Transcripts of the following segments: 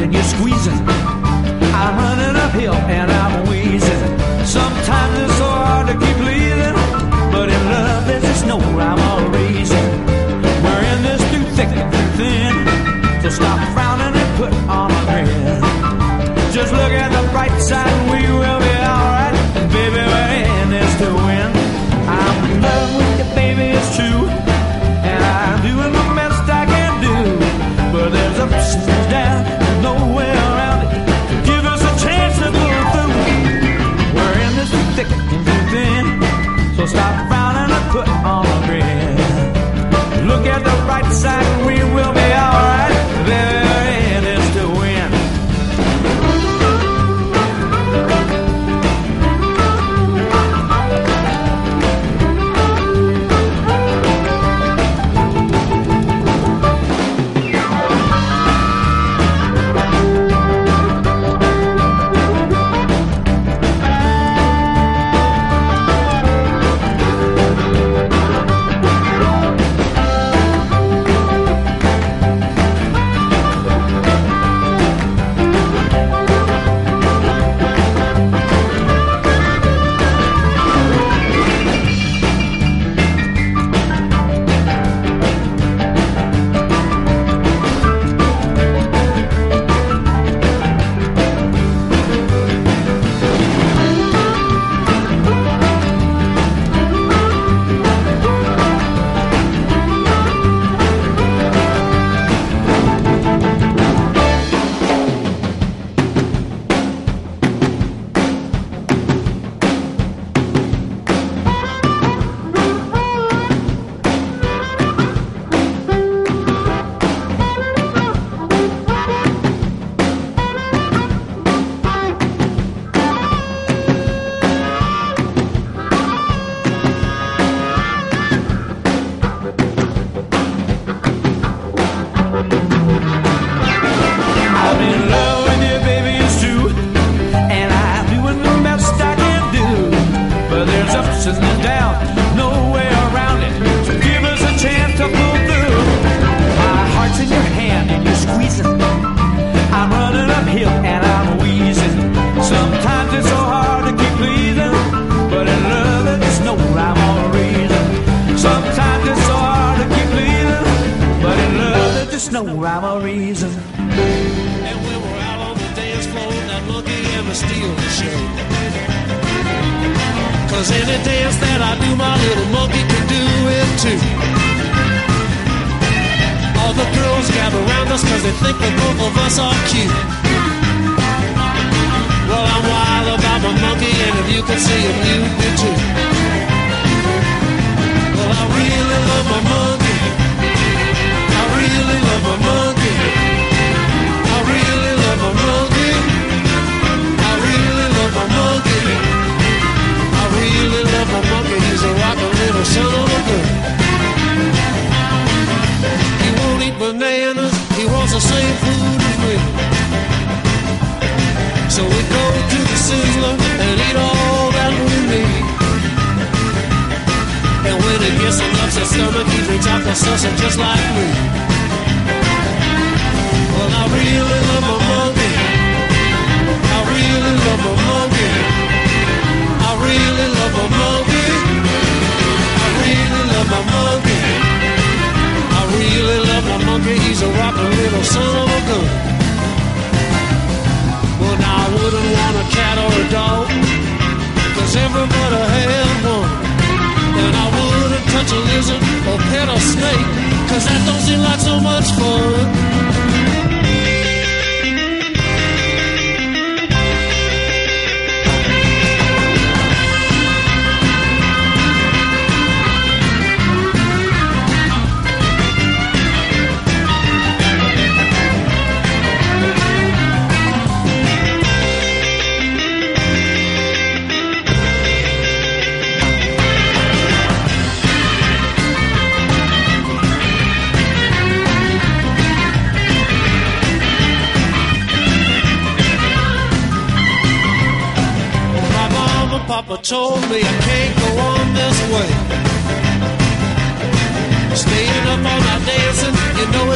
and you're squeezing. I'm running uphill and I'm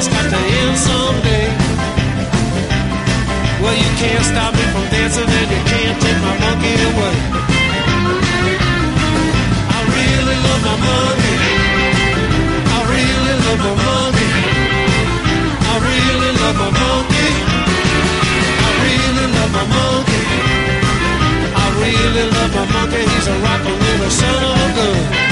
it's got to end someday. Well, you can't stop me from dancing and you can't take my monkey away. I really love my monkey. I really love my monkey. I really love my monkey. I really love my monkey. I really love my monkey. He's a rockin' little son of a gun.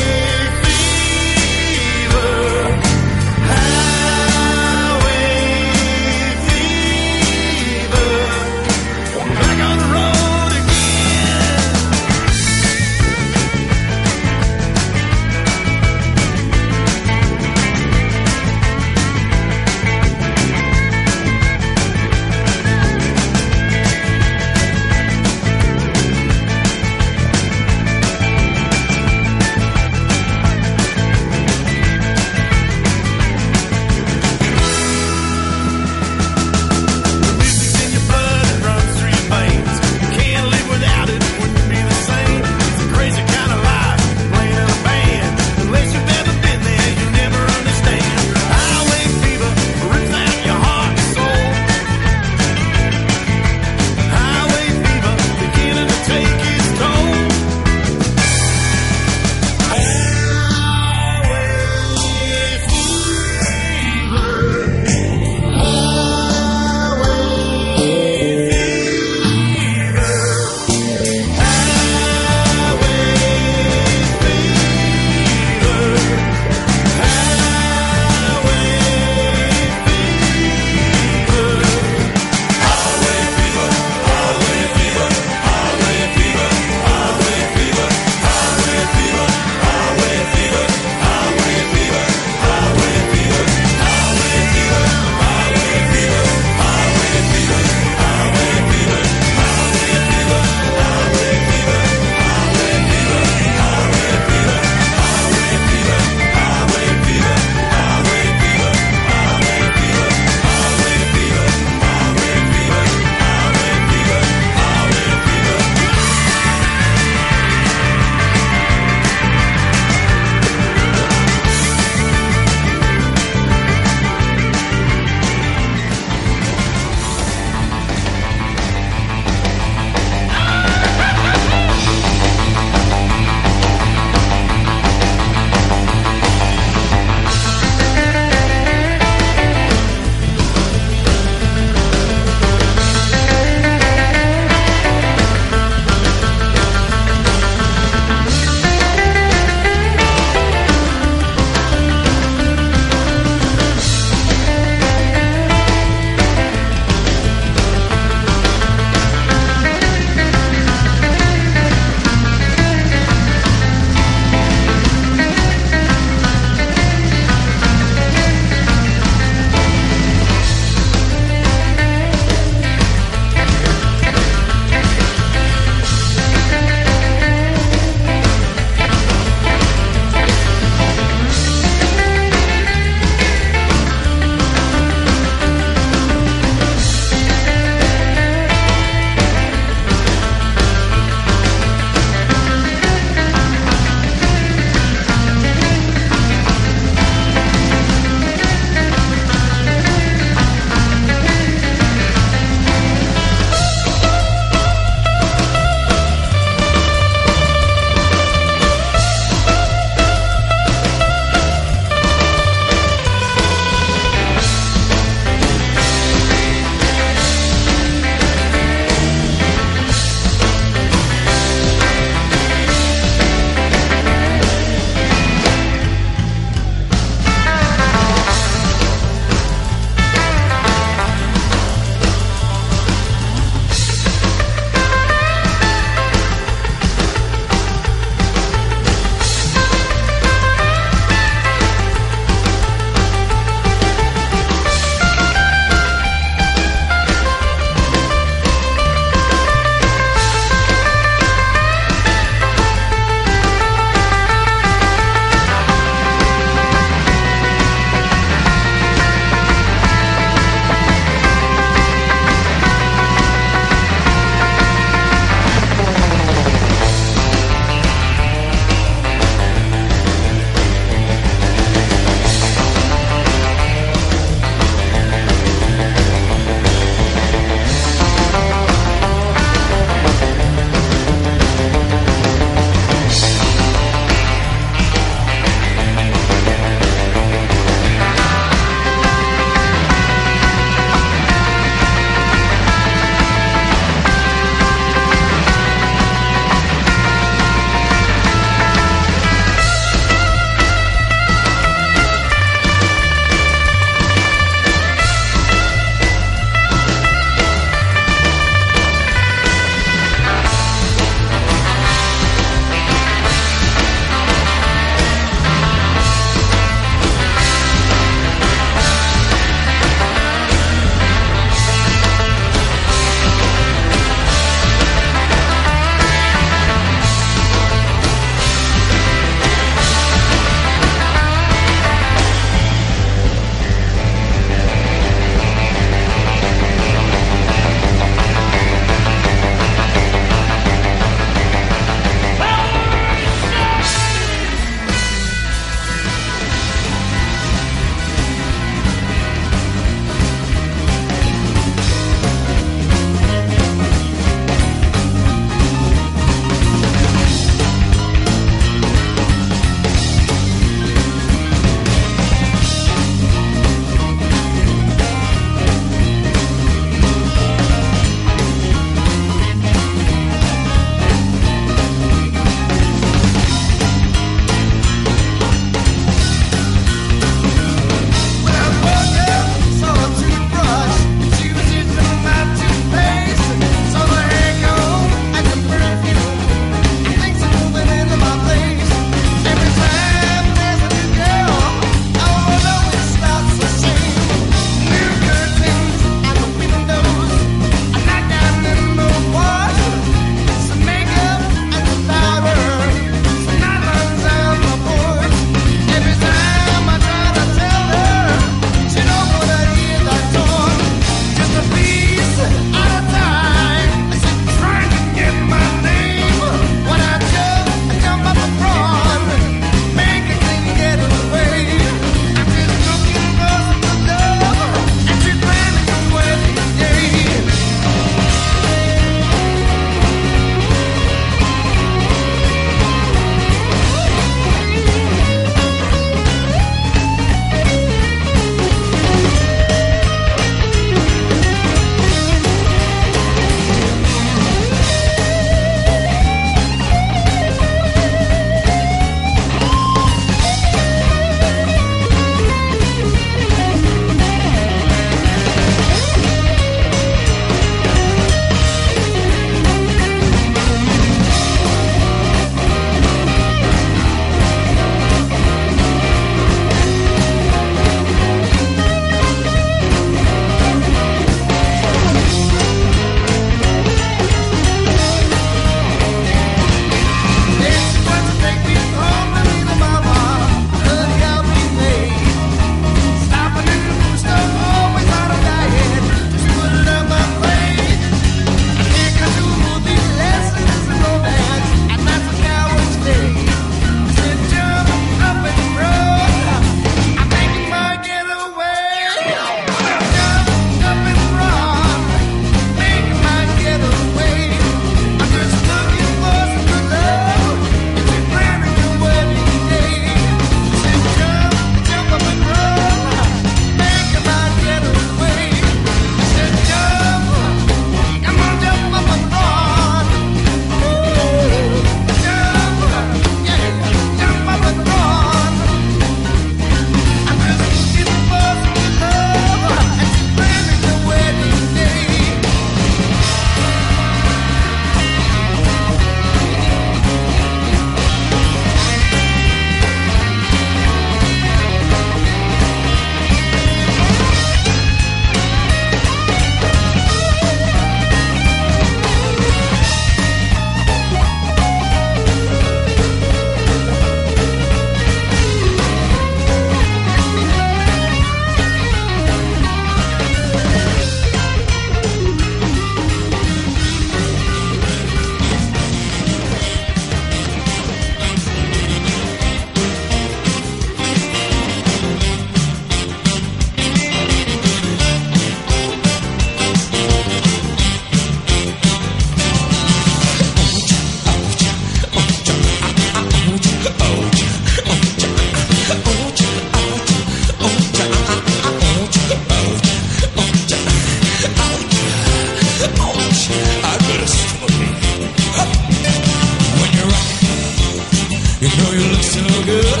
You know you look so good.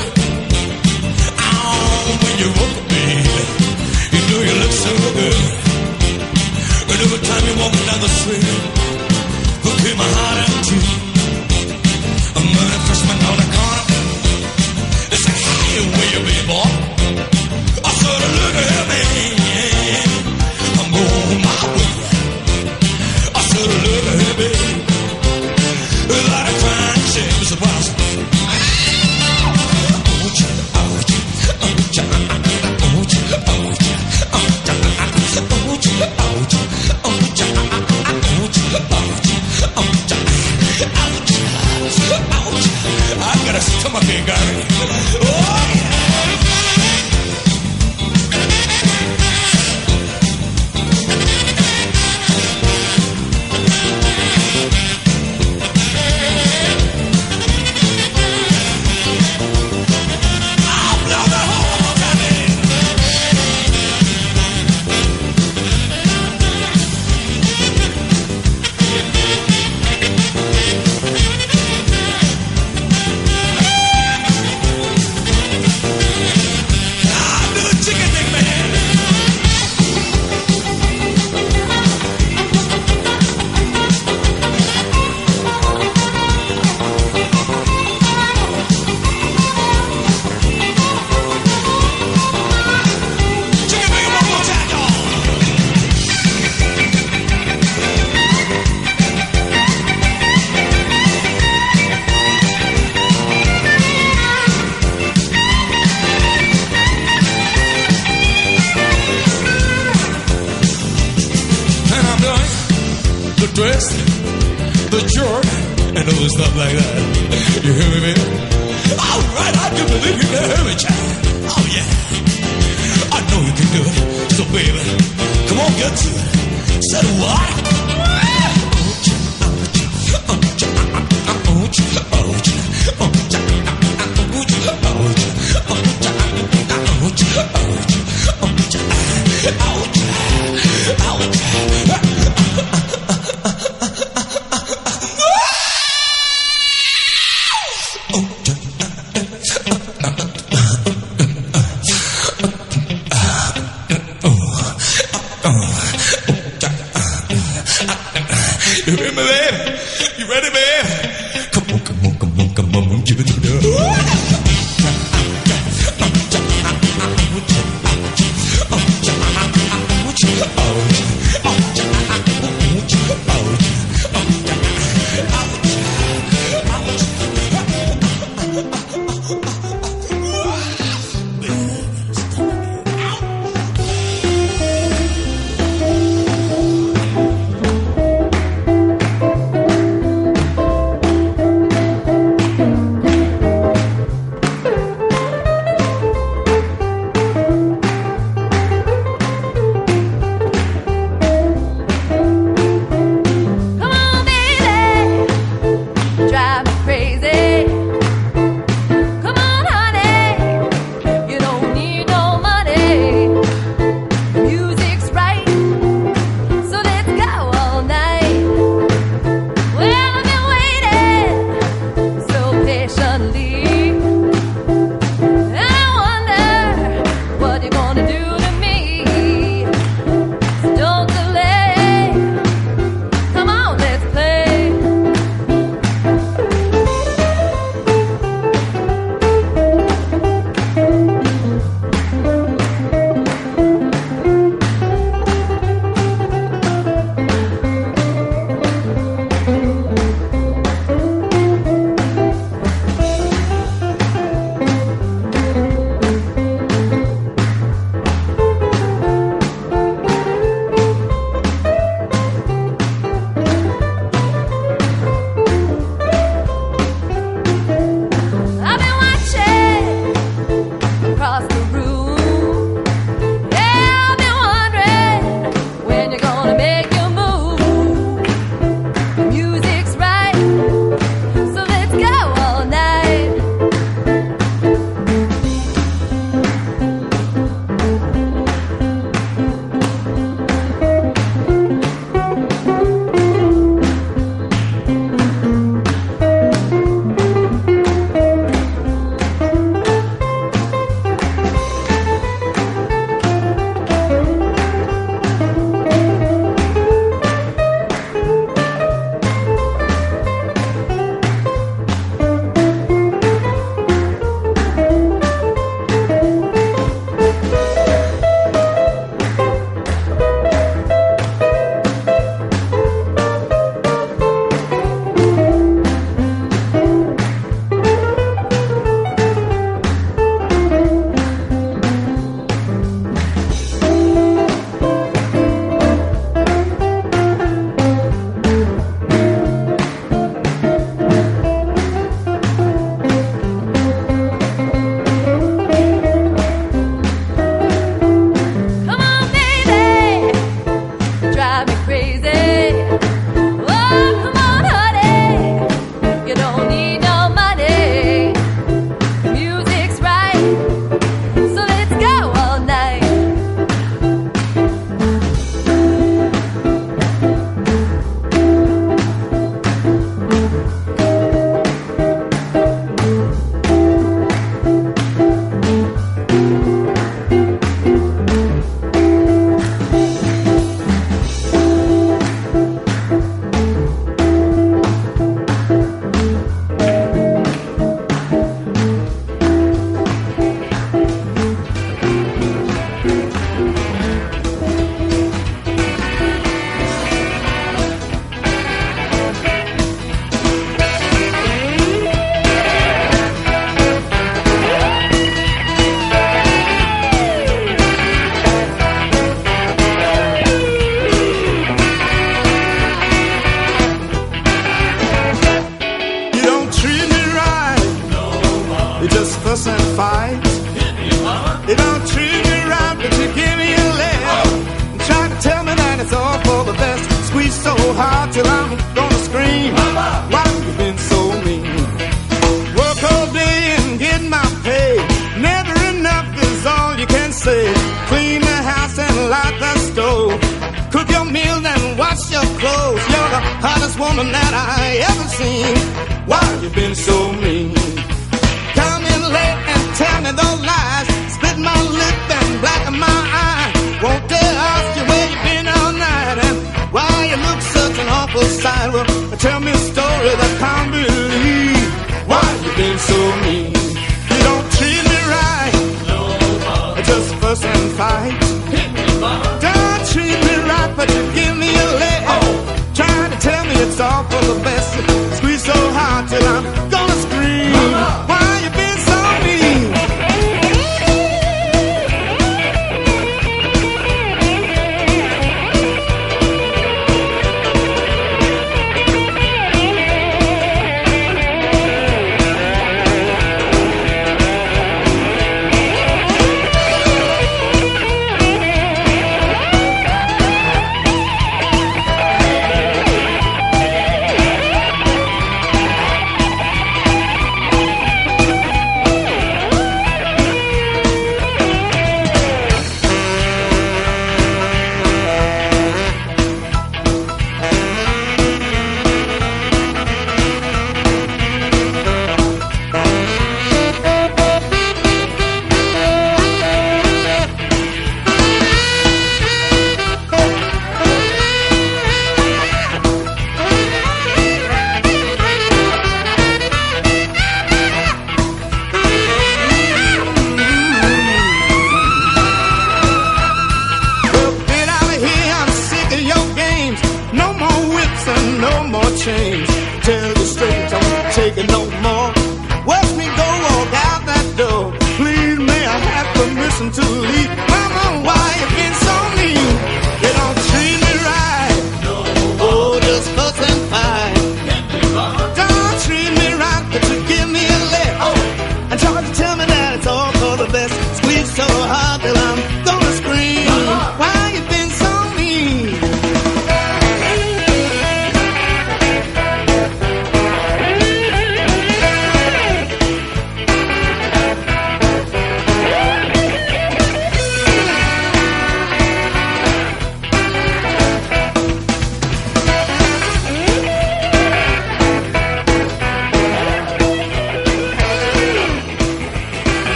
Oh, when you walk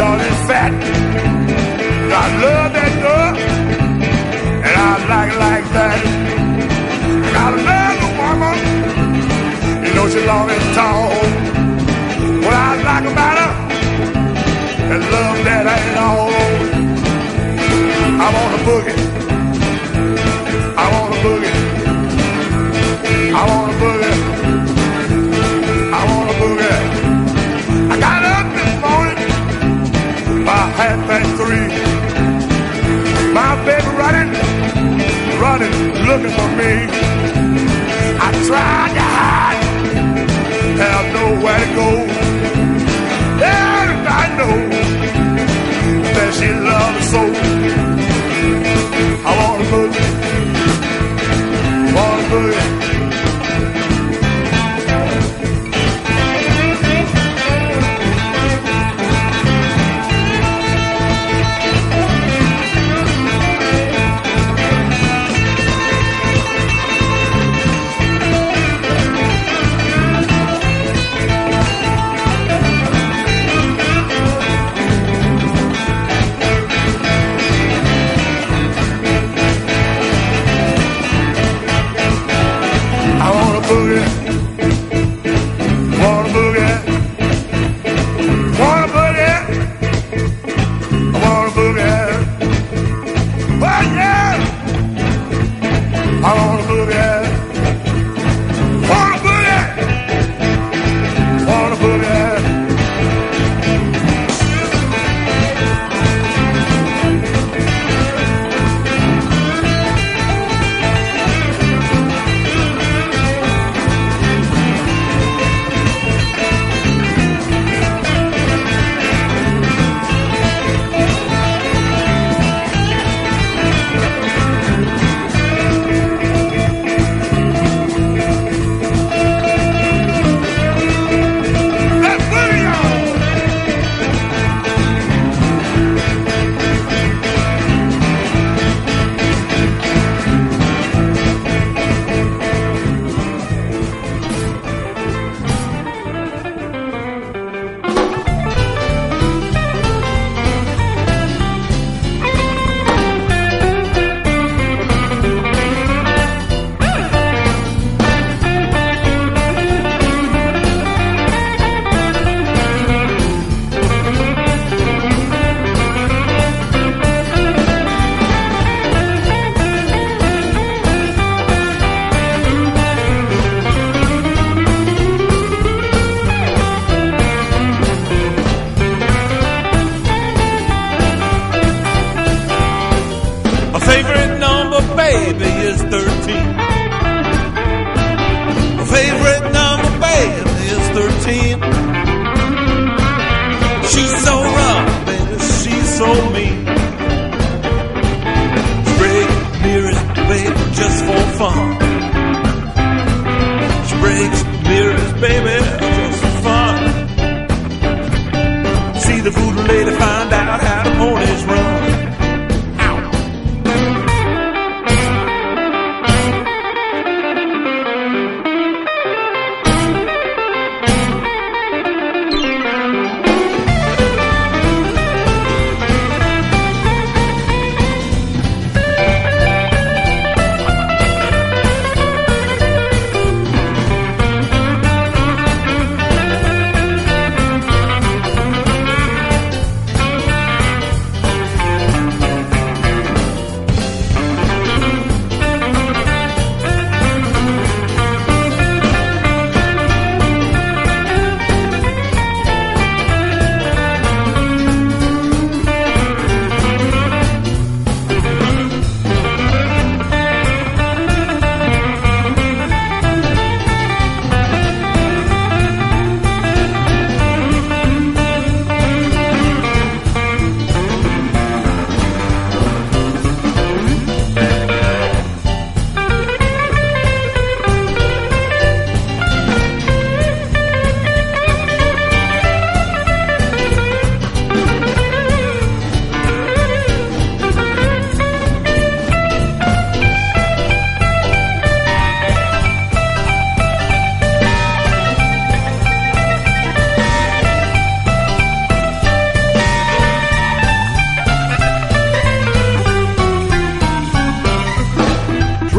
Short and fat. I love that girl, and I like like that. I love the woman, you know she's long and tall. What I like about her, that love that ain't all. I want a boogie. I want a boogie. I want a boogie. Half past three. My baby running, running, looking for me. I tried to hide, have nowhere to go. Yeah, I know that she loves me so. I want a boogie, want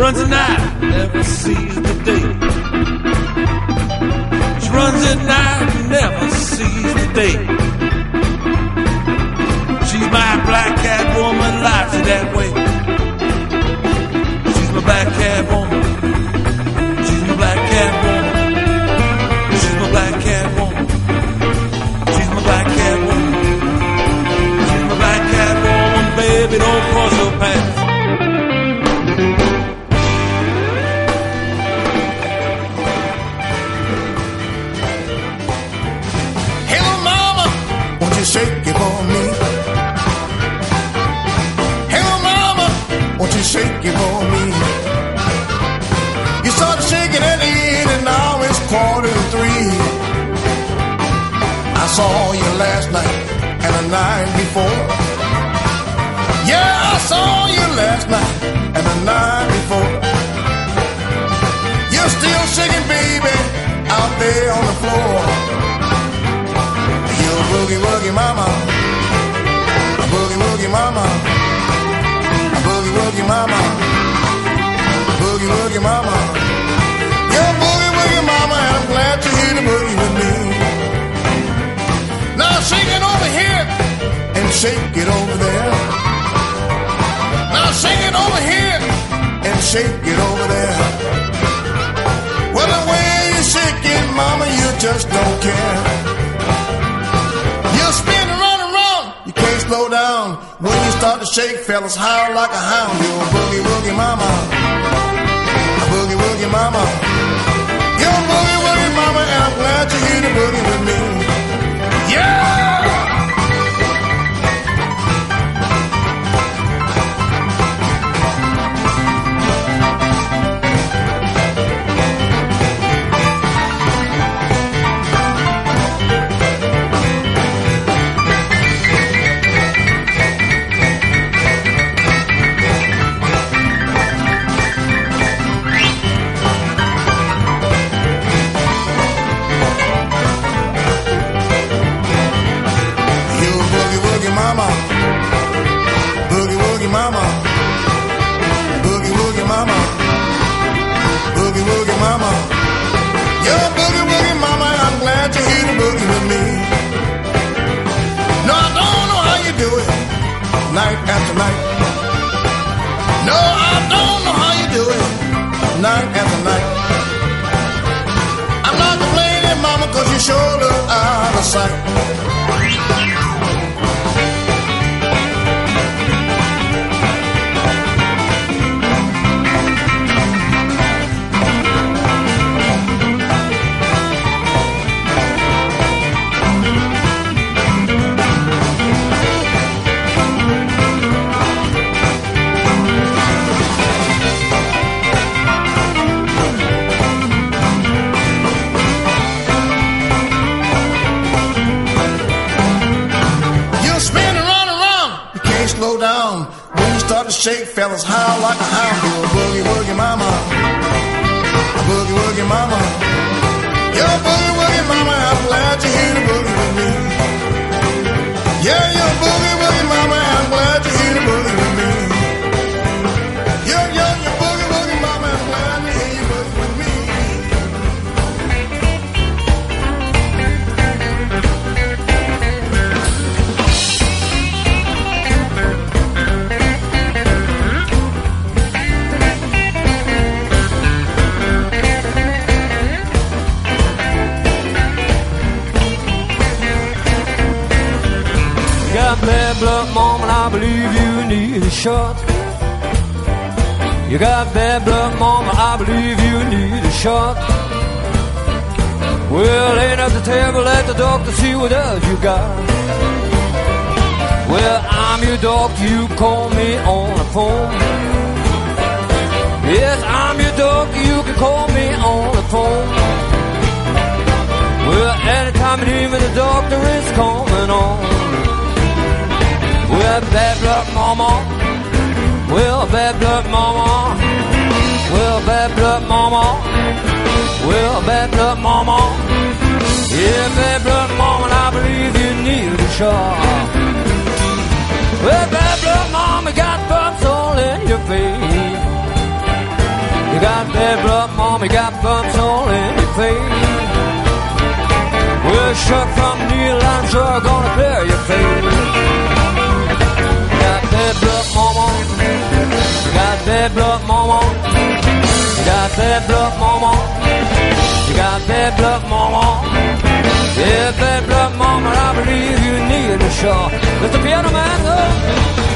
runs at night, never sees the day. She runs at night, never sees the day. She's my black cat woman, lives that way. Saw you last night and the night before. Yeah, I saw you last night and the night before. You're still shaking, baby, out there on the floor. You're a boogie woogie mama, a boogie woogie mama, a boogie woogie mama, a boogie woogie mama. You're a boogie woogie mama, and I'm glad to boogie with me. Now shake it over here and shake it over there. Now shake it over here and shake it over there. Well, the way you shake it, mama, you just don't care. You spin around and round, you can't slow down. When you start to shake, fellas howl like a hound. You're a boogie woogie mama, a boogie woogie mama. You're a boogie woogie mama, and I'm glad you're here to boogie with me. Yeah! Sight. Shake, fellas howl like a hound. You're boogie woogie mama, boogie woogie mama. A boogie woogie mama, I'm glad you're here to boogie with me. Blood, mom, and I believe you need a shot. You got bad blood, mom, and I believe you need a shot. Well, ain't at the table, let the doctor see what else you got. Well, I'm your doctor, you call me on the phone. Yes, I'm your doctor, you can call me on the phone. Well, anytime and even the doctor is coming on. Well, bad luck, mama. Well, bad luck, mama. Well, bad luck, mama. Well, bad luck, mama. Yeah, bad luck, mama, I believe you need a shot. Well, bad luck, mama, got bumps all in your face. You got bad luck, mama, got bumps all in your face. Well, shut from Neil, I'm sure gonna clear your face. Got bad blood, mama. Got bad blood, mama. Got bad blood, mama. You got bad blood, mama. Yeah, bad blood, mama. I believe you need a shot. Mr. Piano Man, oh.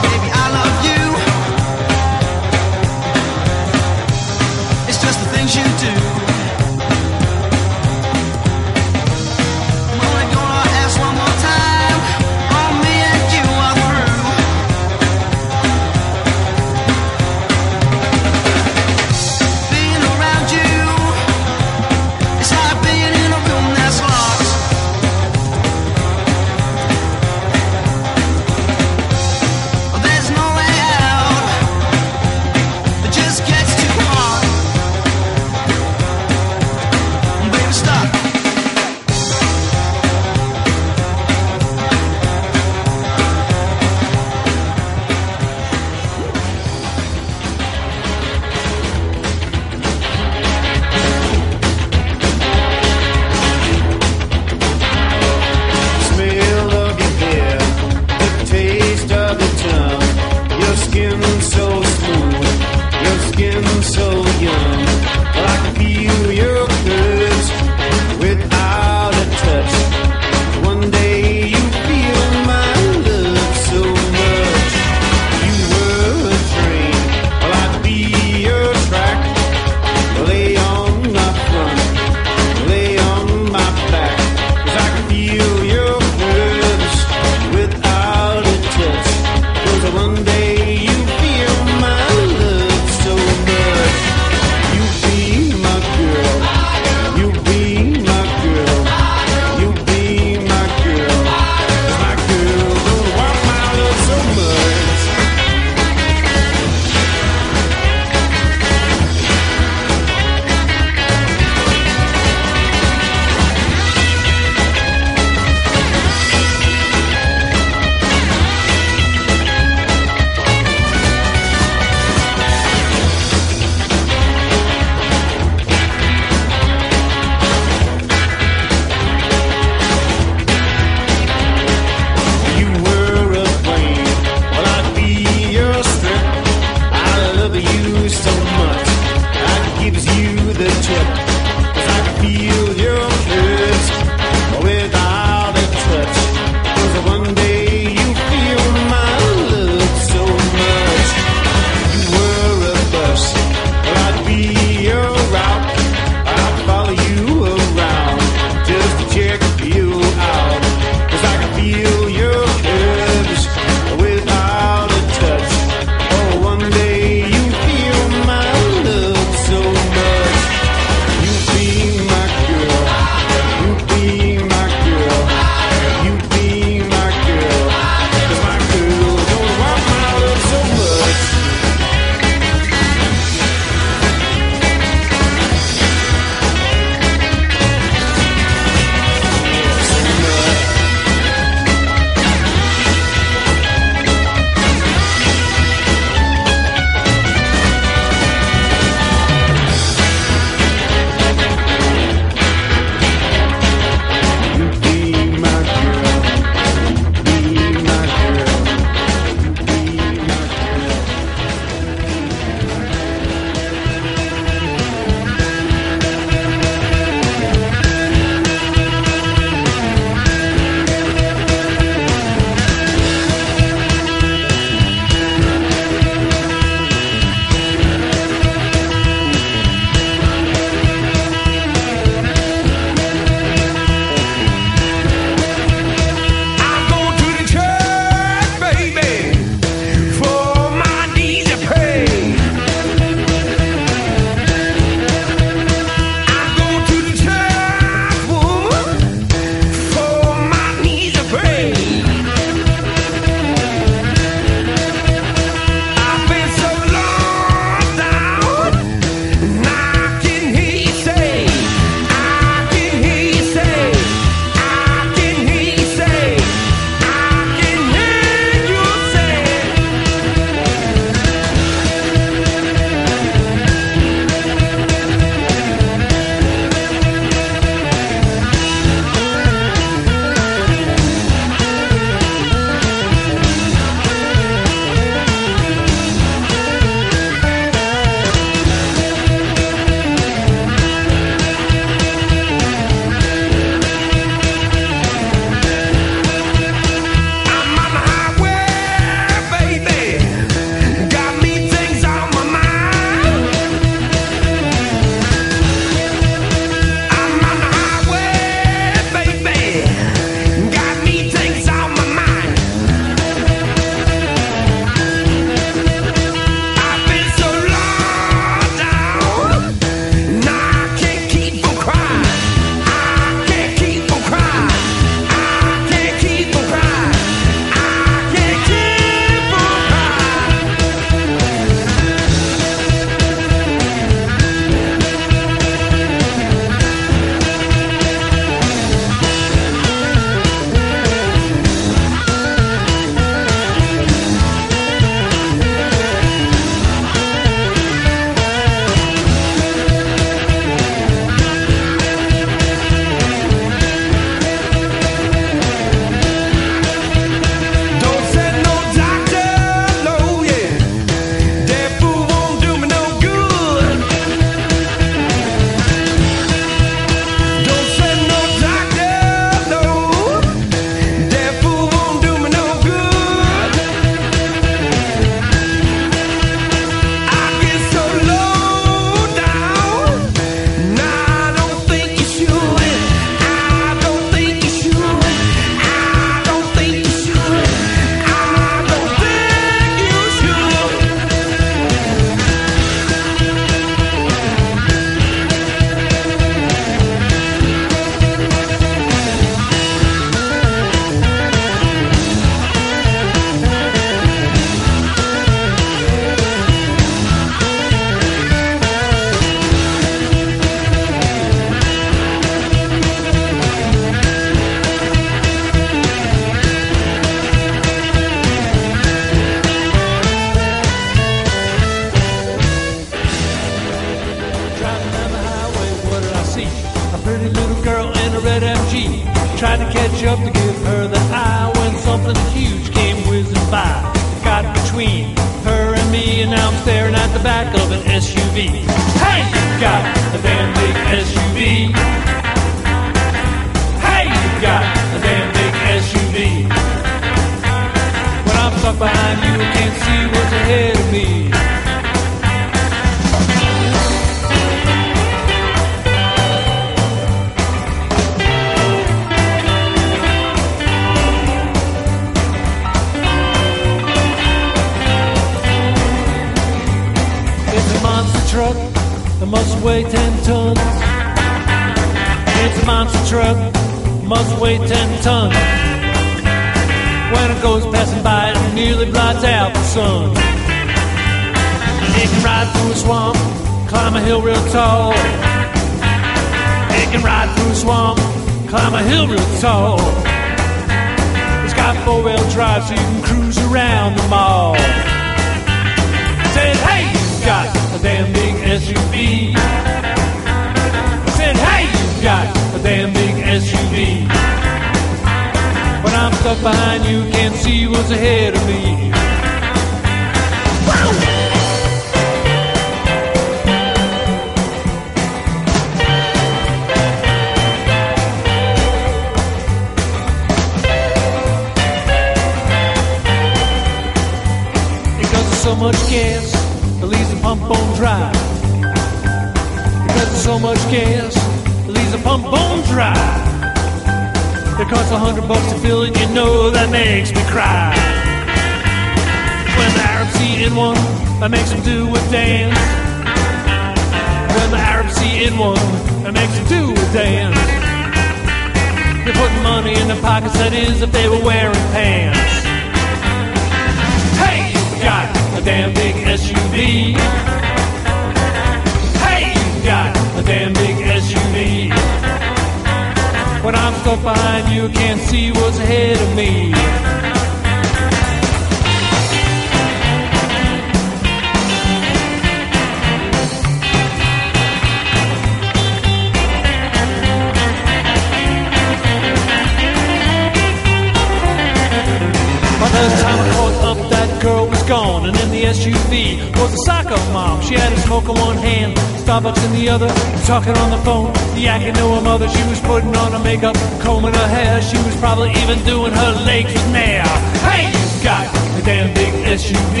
Mom. She had a smoke in one hand, Starbucks in the other, talking on the phone, yakking to her mother. She was putting on her makeup, combing her hair. She was probably even doing her legs now. Hey, you got a damn big SUV.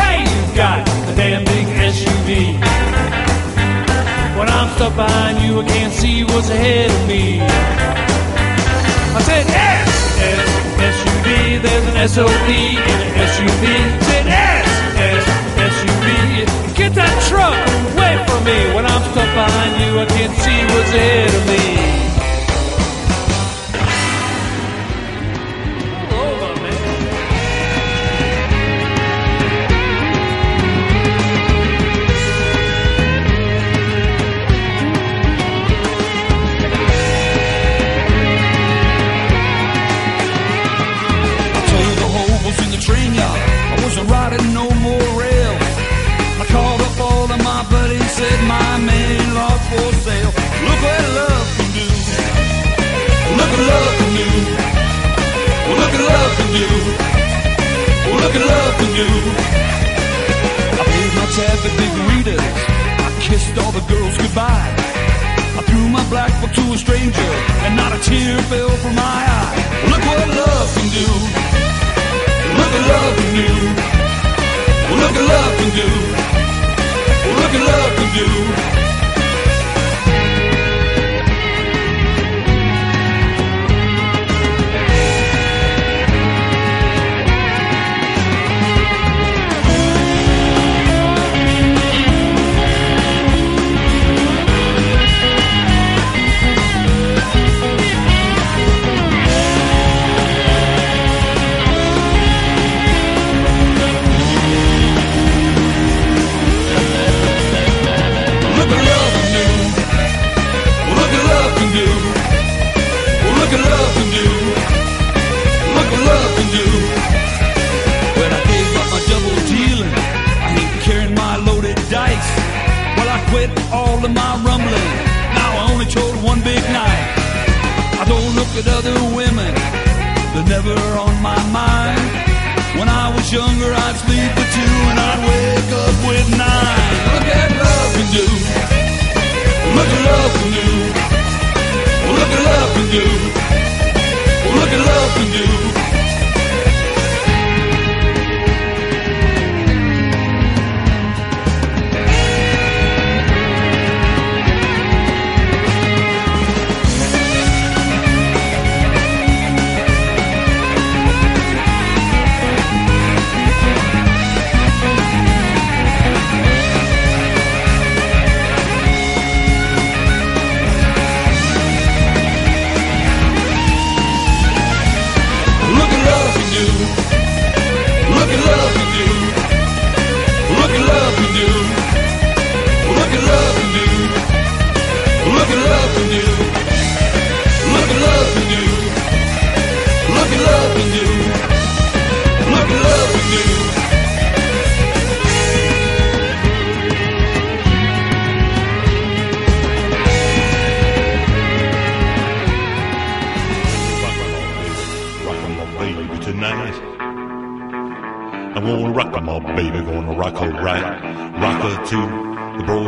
Hey, you got a damn big SUV. When I'm stuck behind you, I can't see what's ahead of me. I said S, S, SUV, there's an SOP in an SUV. Said S, S, SUV. Get that truck away from me. When I'm stuck behind you, I can't see what's ahead of me. Look what love can do. Look what love can do. Look what love can do. Look what love can do. I paid my tab at. I kissed all the girls goodbye. I threw my black book to a stranger, and not a tear fell from my eye. Look what love can do. Look what love can do. Look what love can do. Look what love can do. Look what love can do. Look what love can do. When I gave up my double dealing, I ain't carrying my loaded dice. Well, I quit all of my rumbling. Now I only told one big night. I don't look at other women. They're never on my mind. When I was younger, I'd sleep with two and I'd wake up with nine. Look at love can do. Look at love can do. Look at love can do. Look at love can do.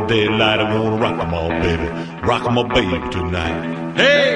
daylight. I wanna rock 'em all, baby. Rock 'em all, baby, tonight. Hey!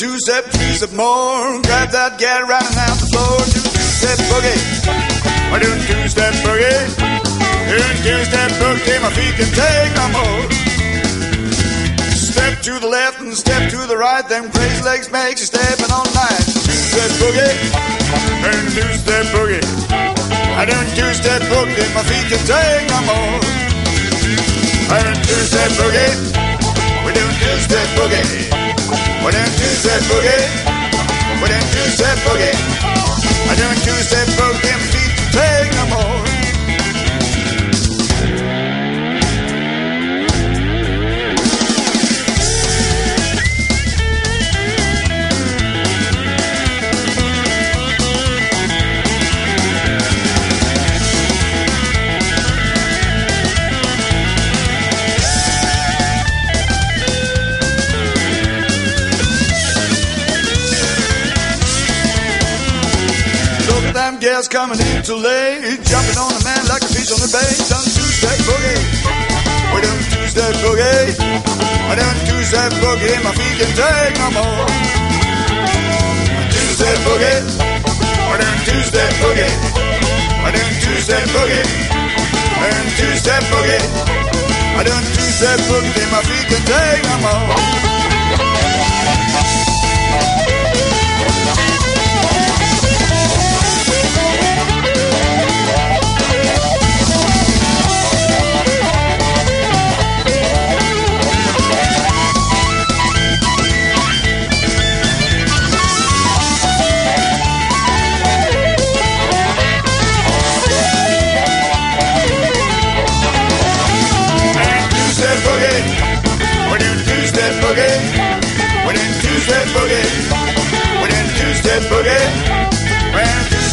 Two step, three step more. Grab that gal running down the floor. Do two step boogie. We're doing two step boogie. Doing two step boogie. My feet can take no more. Step to the left and step to the right. Them crazy legs makes you stepping all night. Two step boogie. And two step boogie. I done two step boogie. My feet can take no more. I done two step boogie. We're doing two step boogie. We're doing two step boogie. We're doing two step boogie. Gals coming in too late, jumping on a man like a fish on the bait. Done two-step boogie, we done two-step boogie, I done two-step boogie, my feet can take no more. Two-step boogie, we done two-step boogie, I done two-step boogie, I done two-step boogie, I done two-step boogie, my feet can take no more.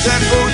San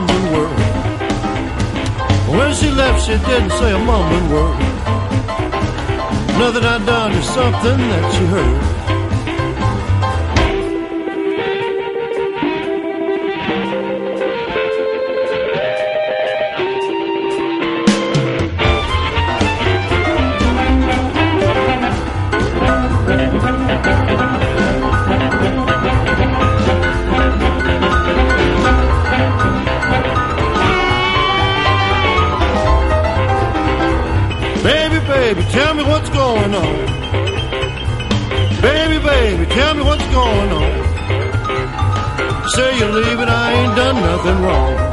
mumbling word. When she left, she didn't say a mumbling word. Nothing I done is something that she heard. Tell me what's going on. Baby, baby, tell me what's going on. Say you're leaving, I ain't done nothing wrong.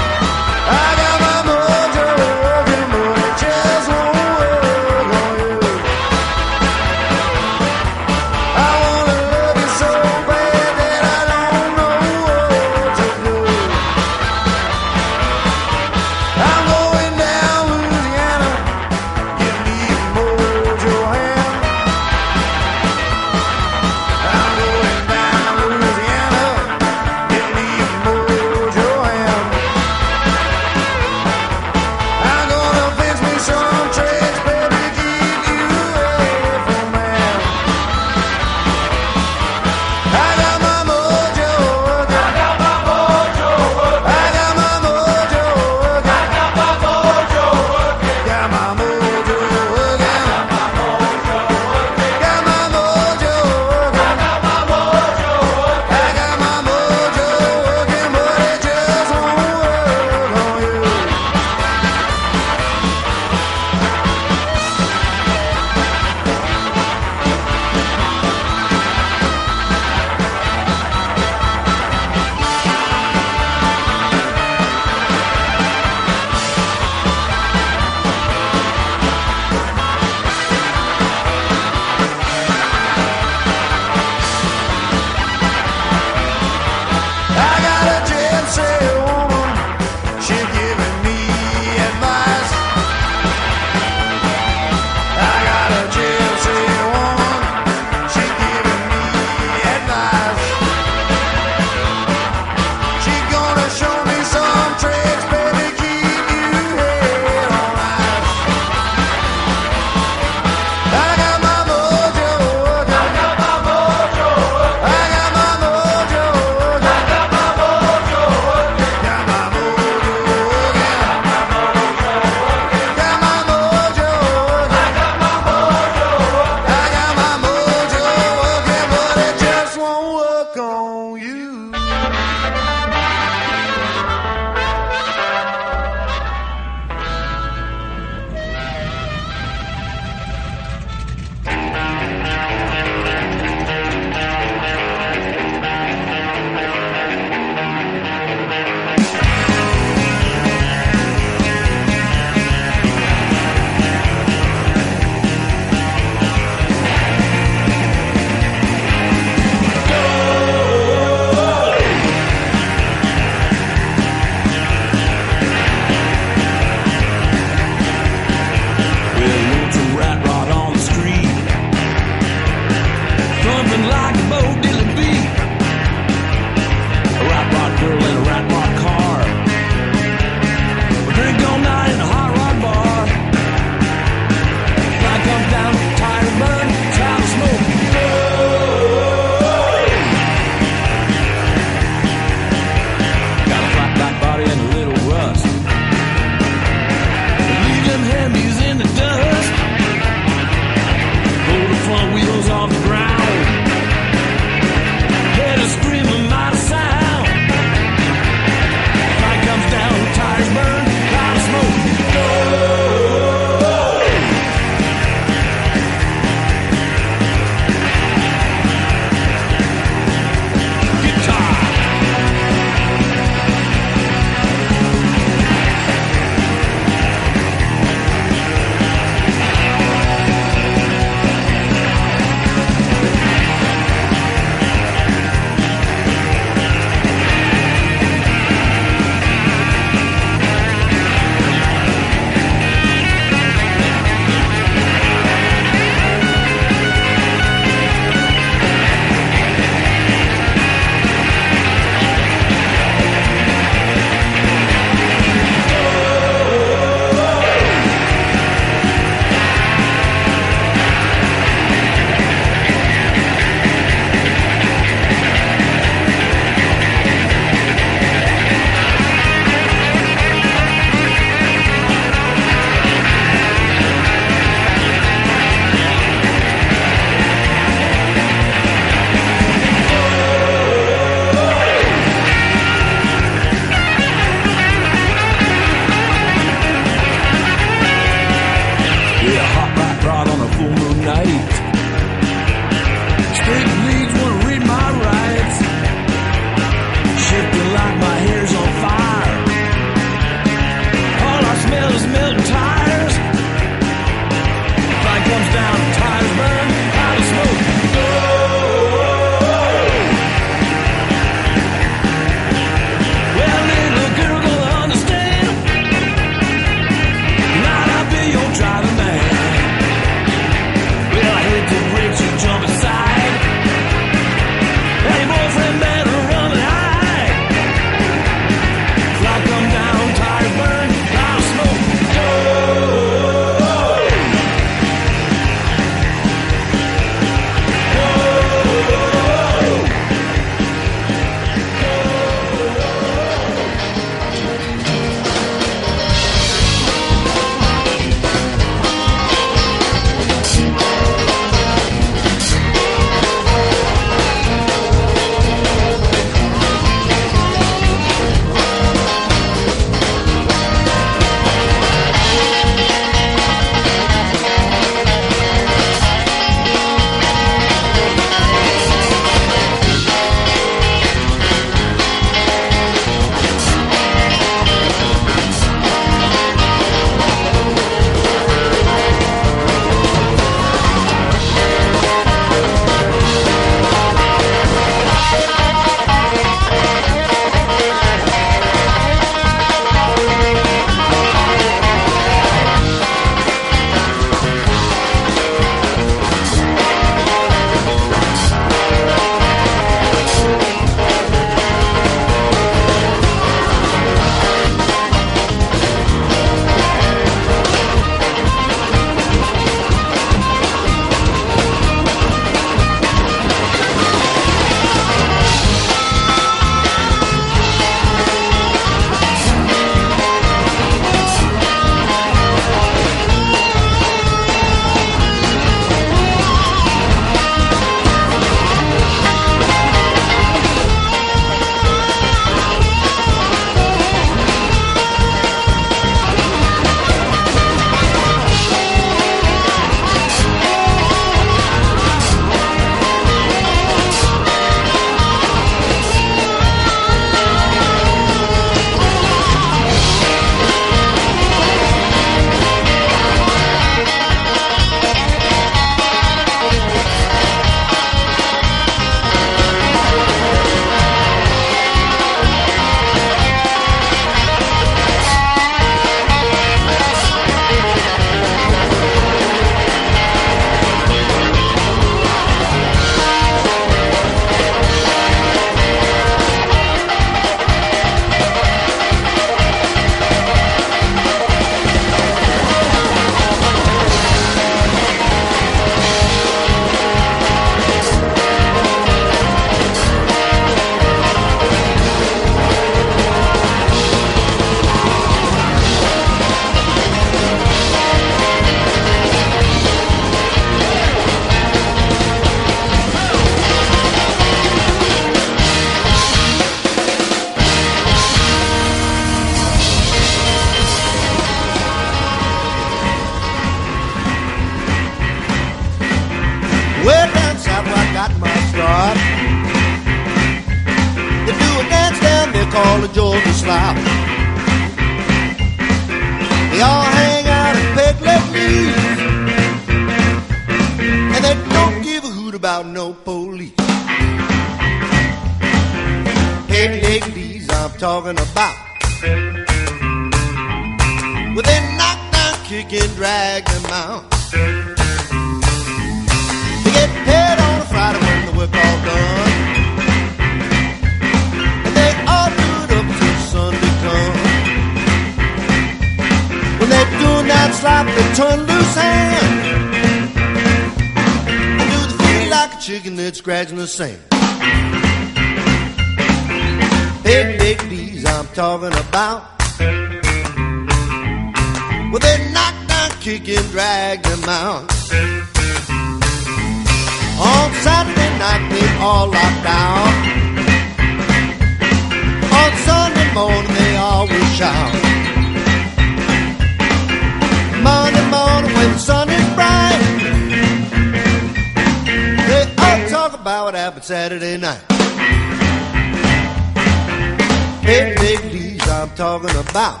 talking about.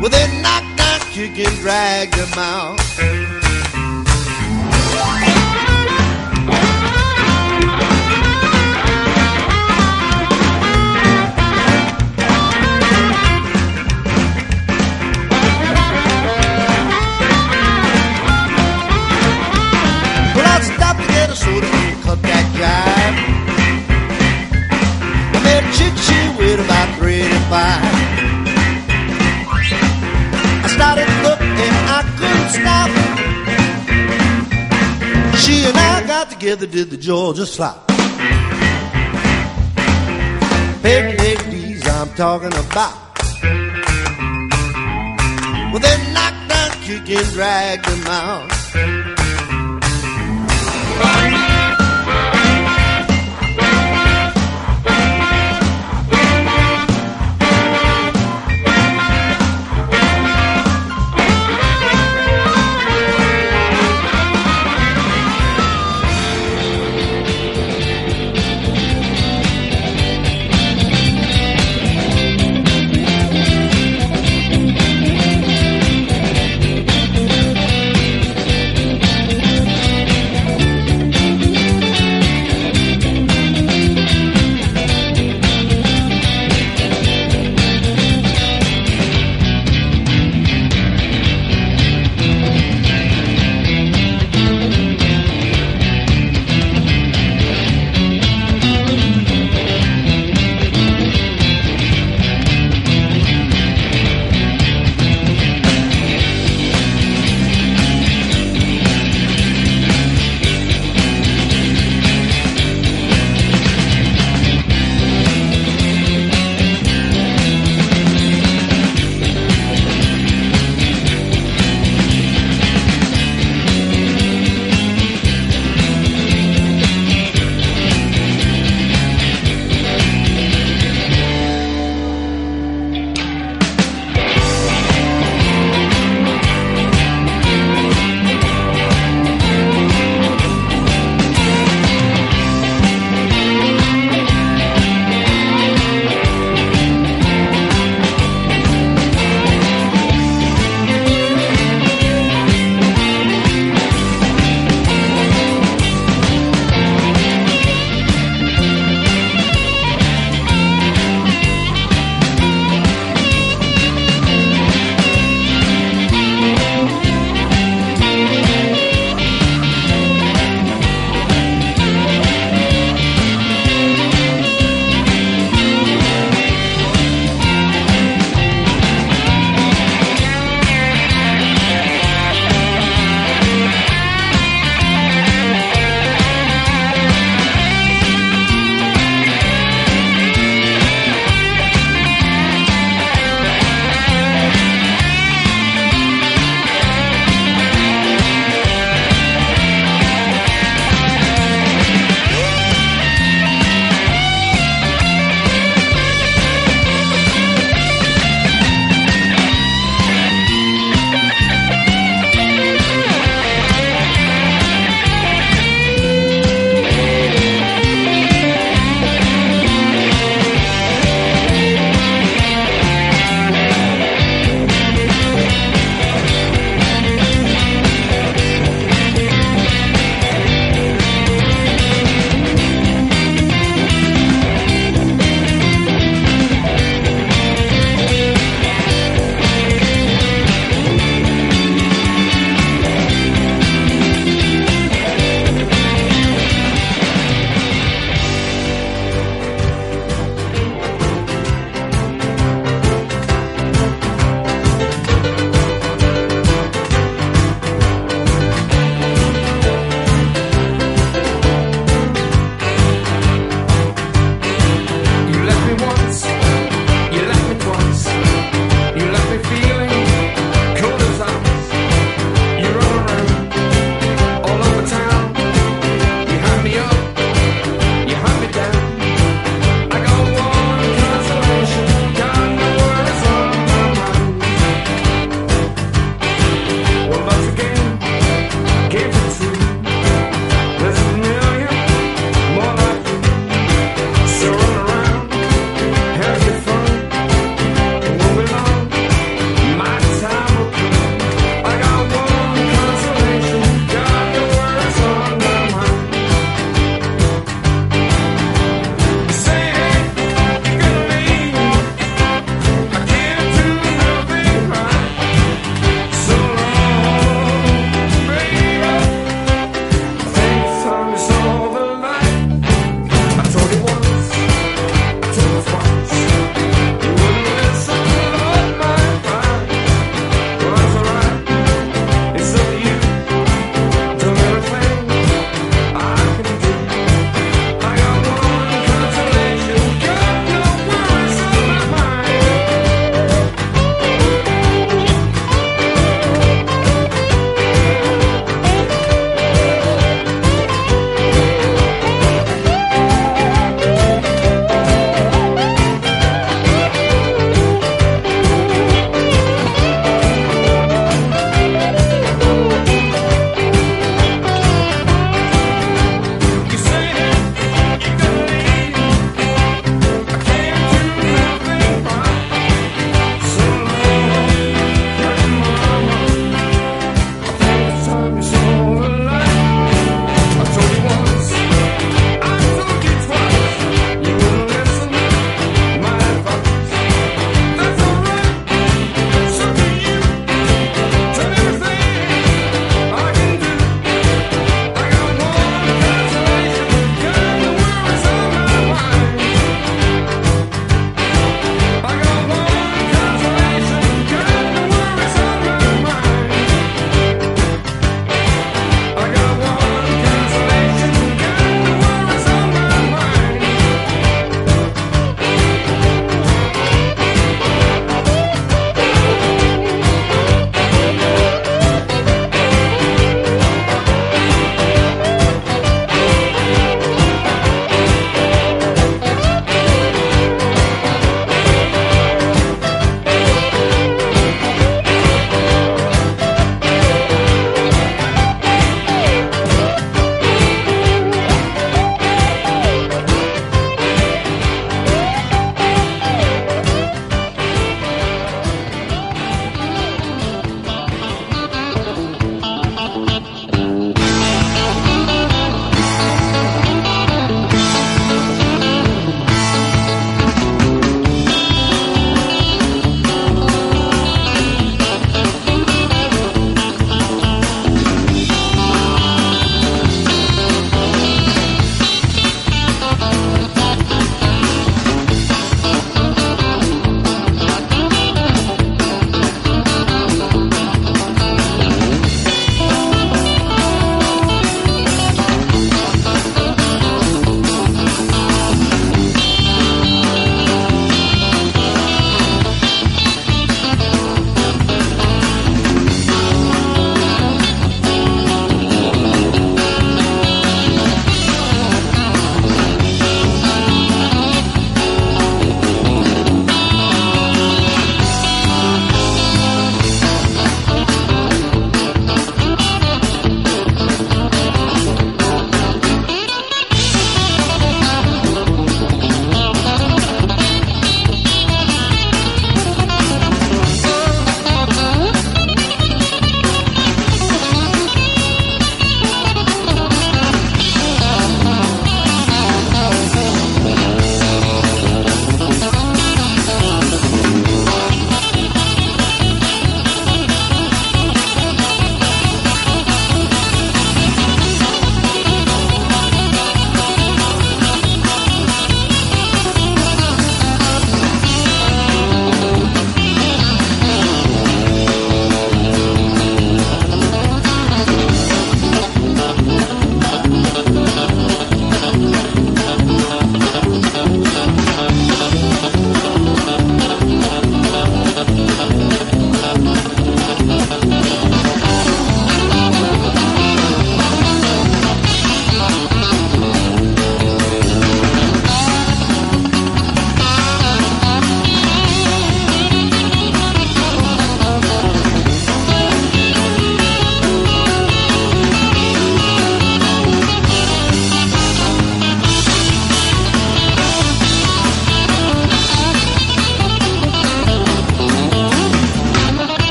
Well, they knocked down, kick and dragged them out. by. I started looking, I couldn't stop. She and I got together, did the Georgia slop. Big, big I'm talking about. Well, they knocked down, kicked and dragged them out.